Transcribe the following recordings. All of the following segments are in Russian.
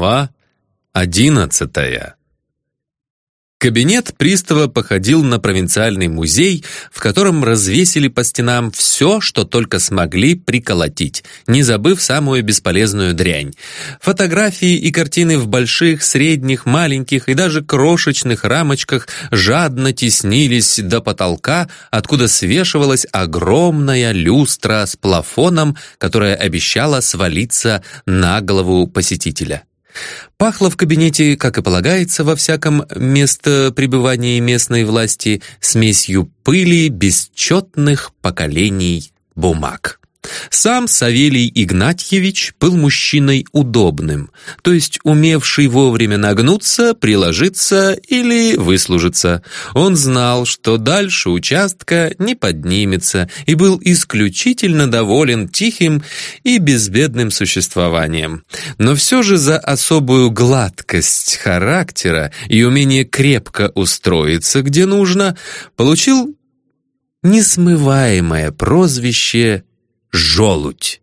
Глава одиннадцатая Кабинет пристава походил на провинциальный музей, в котором развесили по стенам все, что только смогли приколотить, не забыв самую бесполезную дрянь. Фотографии и картины в больших, средних, маленьких и даже крошечных рамочках жадно теснились до потолка, откуда свешивалась огромная люстра с плафоном, которая обещала свалиться на голову посетителя. Пахло в кабинете, как и полагается во всяком местопребывании местной власти, смесью пыли бесчетных поколений бумаг. Сам Савелий Игнатьевич был мужчиной удобным, то есть умевший вовремя нагнуться, приложиться или выслужиться. Он знал, что дальше участка не поднимется и был исключительно доволен тихим и безбедным существованием. Но все же за особую гладкость характера и умение крепко устроиться где нужно, получил несмываемое прозвище желудь.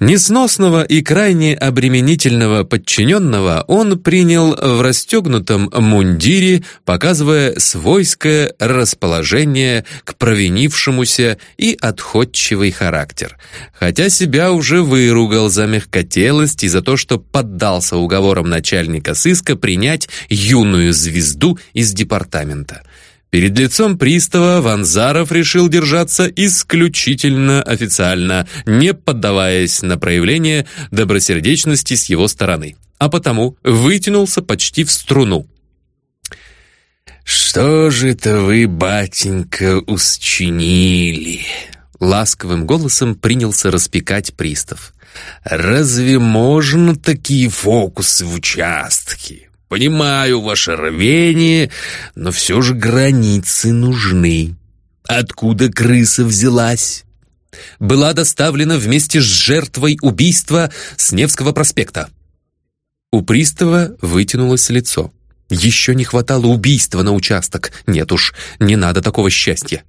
Несносного и крайне обременительного подчиненного он принял в расстегнутом мундире, показывая свойское расположение к провинившемуся и отходчивый характер. Хотя себя уже выругал за мягкотелость и за то, что поддался уговорам начальника сыска принять юную звезду из департамента. Перед лицом пристава Ванзаров решил держаться исключительно официально, не поддаваясь на проявление добросердечности с его стороны, а потому вытянулся почти в струну. «Что же это вы, батенька, усчинили?» Ласковым голосом принялся распекать пристав. «Разве можно такие фокусы в участке? Понимаю ваше рвение, но все же границы нужны. Откуда крыса взялась? Была доставлена вместе с жертвой убийства с Невского проспекта. У пристава вытянулось лицо. Еще не хватало убийства на участок. Нет уж, не надо такого счастья.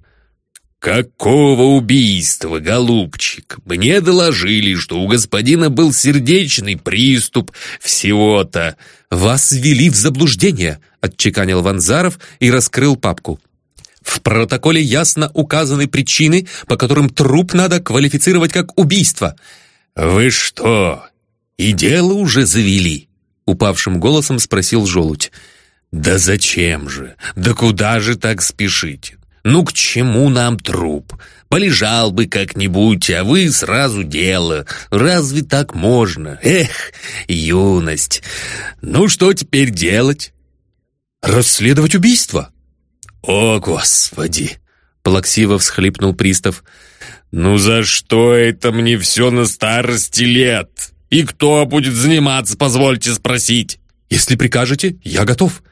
«Какого убийства, голубчик? Мне доложили, что у господина был сердечный приступ всего-то». «Вас ввели в заблуждение», — отчеканил Ванзаров и раскрыл папку. «В протоколе ясно указаны причины, по которым труп надо квалифицировать как убийство». «Вы что, и дело уже завели?» — упавшим голосом спросил желудь. «Да зачем же? Да куда же так спешите? Ну к чему нам труп? Полежал бы как-нибудь, а вы сразу дело. Разве так можно? Эх, юность. Ну что теперь делать? Расследовать убийство. О, Господи! Плаксиво всхлипнул пристав. «Ну за что это мне все на старости лет? И кто будет заниматься, позвольте спросить?» «Если прикажете, я готов.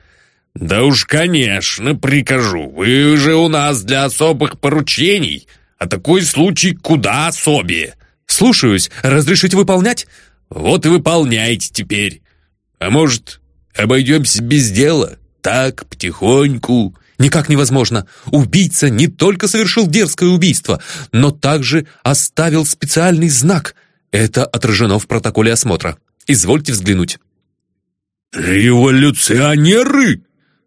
«Да уж, конечно, прикажу. Вы же у нас для особых поручений, а такой случай куда особее». «Слушаюсь. Разрешите выполнять?» «Вот и выполняйте теперь. А может, обойдемся без дела? Так, потихоньку». «Никак невозможно. Убийца не только совершил дерзкое убийство, но также оставил специальный знак. Это отражено в протоколе осмотра. Извольте взглянуть». «Революционеры?»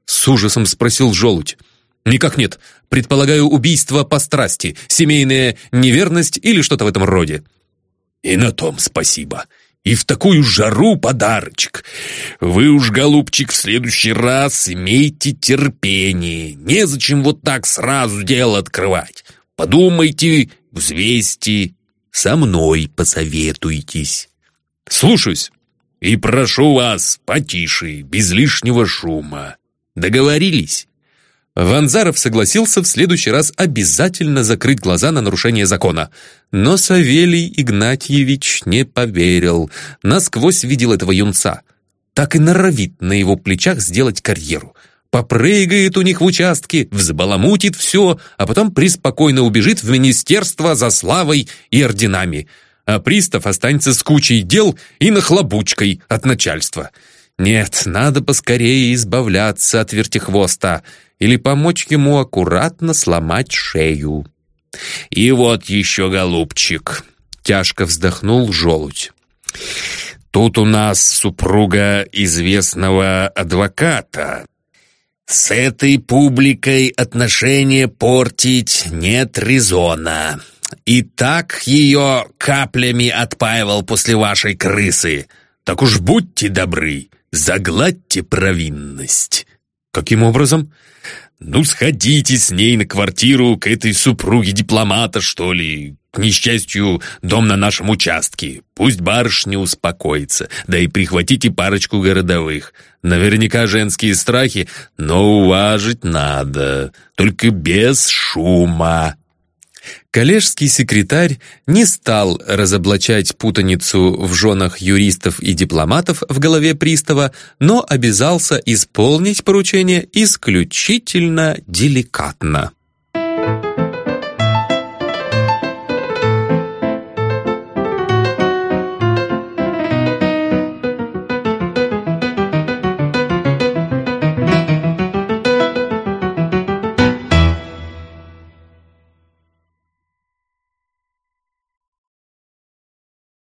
С ужасом спросил желудь. «Никак нет. Предполагаю, убийство по страсти, семейная неверность или что-то в этом роде». «И на том спасибо. И в такую жару подарочек. Вы уж, голубчик, в следующий раз имейте терпение. Незачем вот так сразу дело открывать. Подумайте, взвесьте, со мной посоветуйтесь». «Слушаюсь». «И прошу вас, потише, без лишнего шума. Договорились?» Ванзаров согласился в следующий раз обязательно закрыть глаза на нарушение закона. Но Савелий Игнатьевич не поверил, насквозь видел этого юнца. Так и норовит на его плечах сделать карьеру. Попрыгает у них в участке, взбаламутит все, а потом преспокойно убежит в министерство за славой и орденами. А пристав останется с кучей дел и нахлобучкой от начальства. Нет, надо поскорее избавляться от вертихвоста или помочь ему аккуратно сломать шею. «И вот еще, голубчик!» — тяжко вздохнул желудь. Тут у нас супруга известного адвоката. С этой публикой отношения портить нет резона. И так ее каплями отпаивал после вашей крысы. Так уж будьте добры, загладьте провинность. Каким образом? Ну, сходите с ней на квартиру к этой супруге дипломата, что ли, к несчастью, дом на нашем участке. Пусть барышня успокоится, да и прихватите парочку городовых. Наверняка женские страхи, но уважить надо, только без шума. Коллежский секретарь не стал разоблачать путаницу в женах юристов и дипломатов в голове пристава, но обязался исполнить поручение исключительно деликатно.